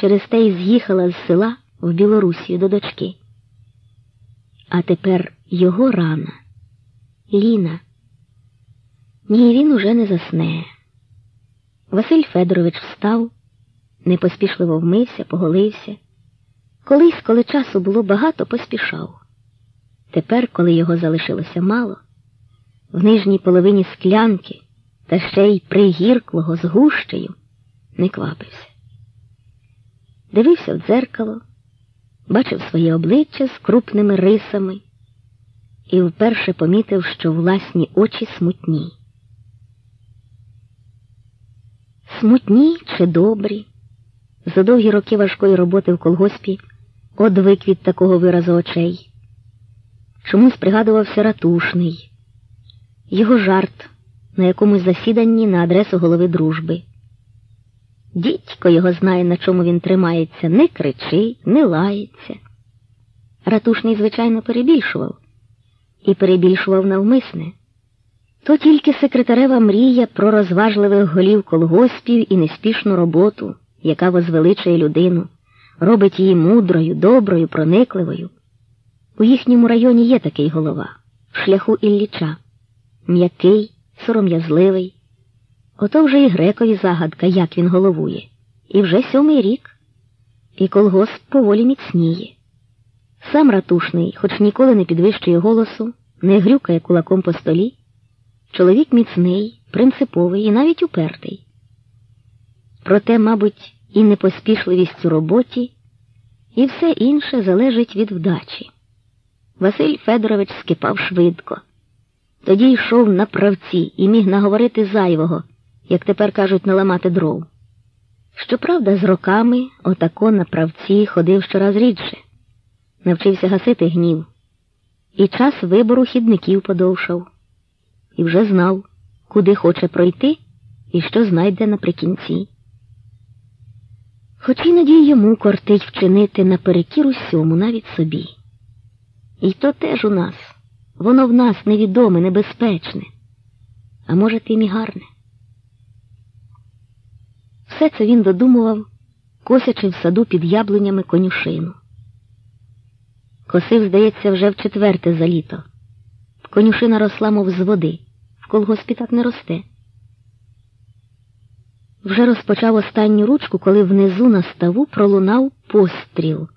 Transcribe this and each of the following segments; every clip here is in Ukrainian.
Через те й з'їхала з села в Білорусію до дочки. А тепер його рана. Ліна. Ні, він уже не засне. Василь Федорович встав, непоспішливо вмився, поголився. Колись, коли часу було багато, поспішав. Тепер, коли його залишилося мало, в нижній половині склянки та ще й пригірклого з гущею, не квапився. Дивився в дзеркало, бачив своє обличчя з крупними рисами і вперше помітив, що власні очі смутні. Смутні чи добрі, за довгі роки важкої роботи в колгоспі одвик від такого виразу очей. Чомусь пригадувався ратушний, його жарт на якомусь засіданні на адресу голови дружби. Дідько його знає, на чому він тримається, не кричить, не лається. Ратушний, звичайно, перебільшував і перебільшував навмисне. То тільки секретарева мрія про розважливих голів колгоспів і неспішну роботу, яка возвеличує людину, робить її мудрою, доброю, проникливою. У їхньому районі є такий голова, в шляху Ілліча, м'який, сором'язливий. Ото вже і грекові загадка, як він головує, і вже сьомий рік, і колгосп поволі міцніє. Сам ратушний, хоч ніколи не підвищує голосу, не грюкає кулаком по столі. Чоловік міцний, принциповий і навіть упертий. Проте, мабуть, і непоспішливість у роботі, і все інше залежить від вдачі. Василь Федорович скипав швидко. Тоді йшов на правці і міг наговорити зайвого, як тепер кажуть, наламати дров. Щоправда, з роками отако на правці ходив щораз рідше, навчився гасити гнів, і час вибору хідників подовшав і вже знав, куди хоче пройти і що знайде наприкінці. Хоч іноді йому кортить вчинити наперекір усьому, навіть собі. І то теж у нас, воно в нас невідоме, небезпечне, а може, тим і гарне. Все це він додумував, косячи в саду під яблунями конюшину. Косив, здається, вже в четверте за літо. Конюшина росла, мов з води в колгоспі так не росте. Вже розпочав останню ручку, коли внизу на ставу пролунав постріл.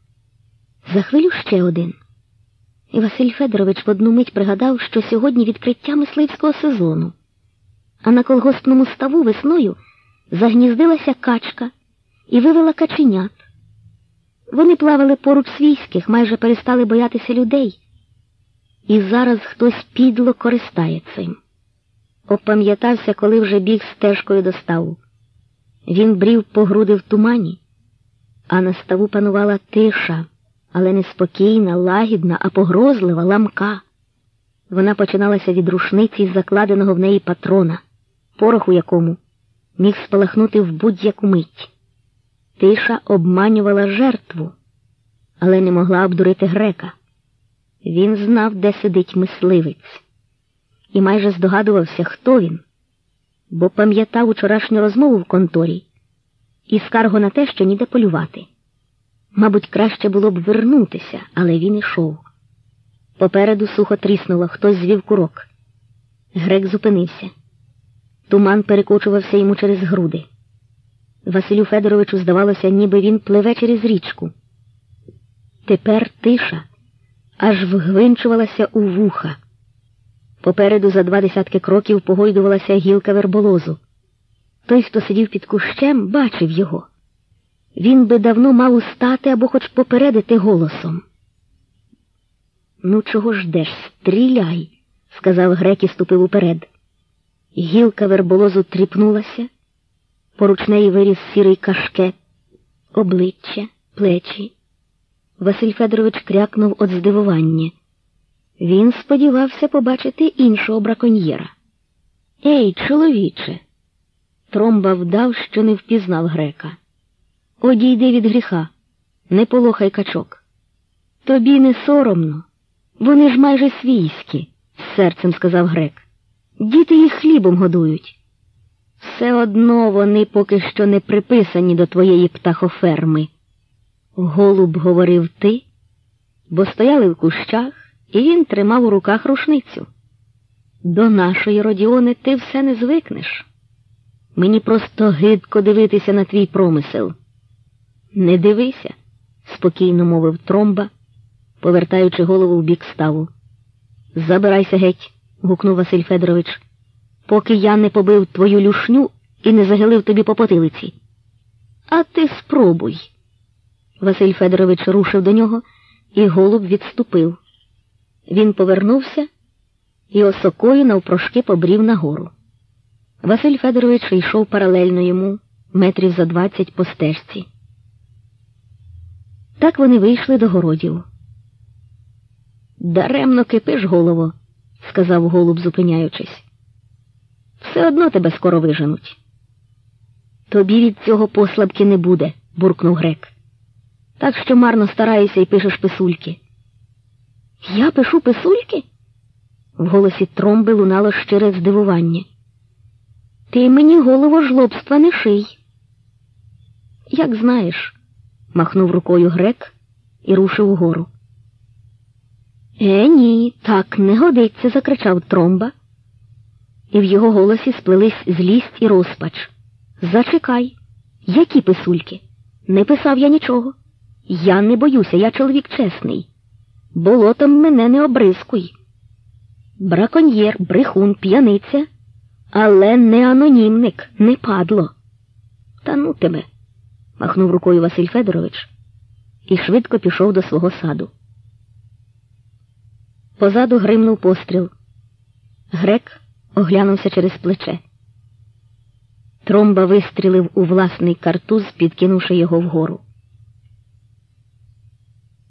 За хвилю ще один. І Василь Федорович в одну мить пригадав, що сьогодні відкриття мисливського сезону, а на колгоспному ставу весною загніздилася качка і вивела каченят. Вони плавали поруч свійських, майже перестали боятися людей, і зараз хтось підло користає цим опам'ятався, коли вже біг стежкою до ставу. Він брів по груди в тумані, а на ставу панувала тиша, але не спокійна, лагідна, а погрозлива ламка. Вона починалася від рушниці закладеного в неї патрона, пороху якому міг спалахнути в будь-яку мить. Тиша обманювала жертву, але не могла обдурити грека. Він знав, де сидить мисливець і майже здогадувався, хто він, бо пам'ятав учорашню розмову в конторі і скаргу на те, що ніде полювати. Мабуть, краще було б вернутися, але він ішов. Попереду сухо тріснуло, хтось звів курок. Грек зупинився. Туман перекочувався йому через груди. Василю Федоровичу здавалося, ніби він пливе через річку. Тепер тиша аж вгвинчувалася у вуха. Попереду за два десятки кроків погойдувалася гілка верболозу. Той, хто сидів під кущем, бачив його. Він би давно мав устати або хоч попередити голосом. Ну, чого ждеш? Стріляй, сказав грек і ступив уперед. Гілка верболозу тріпнулася, поруч неї виріс сірий кашкет, обличчя, плечі. Василь Федорович крякнув від здивування. Він сподівався побачити іншого браконьєра. Ей, чоловіче. Тромба вдав, що не впізнав грека. Одійди від гріха, не полохай качок. Тобі не соромно. Вони ж майже свійські, з серцем сказав грек. Діти їх хлібом годують. Все одно вони поки що не приписані до твоєї птахоферми. Голуб говорив ти, бо стояли в кущах, і він тримав у руках рушницю. До нашої Родіони ти все не звикнеш. Мені просто гидко дивитися на твій промисел. Не дивися, спокійно мовив тромба, повертаючи голову в бік ставу. Забирайся геть, гукнув Василь Федорович, поки я не побив твою люшню і не загилив тобі по потилиці. А ти спробуй. Василь Федорович рушив до нього, і голуб відступив. Він повернувся і осокою навпрошки побрів нагору. Василь Федорович йшов паралельно йому, метрів за двадцять по стежці. Так вони вийшли до городів. Даремно кипиш, голово, сказав голуб, зупиняючись. Все одно тебе скоро виженуть. Тобі від цього послабки не буде, буркнув грек. Так що марно стараєшся і пишеш писульки. Я пишу писульки? В голосі тромби лунало щире здивування. Ти мені голово жлобства не ший. Як знаєш, махнув рукою грек і рушив угору. Е, ні, так не годиться, закричав тромба, і в його голосі сплелись злість і розпач. Зачекай, які писульки? Не писав я нічого. Я не боюся, я чоловік чесний. Болотом мене не обрискуй. Браконьєр, брехун, п'яниця, але не анонімник, не падло. Та ну тебе, махнув рукою Василь Федорович і швидко пішов до свого саду. Позаду гримнув постріл. Грек оглянувся через плече. Тромба вистрілив у власний картуз, підкинувши його вгору.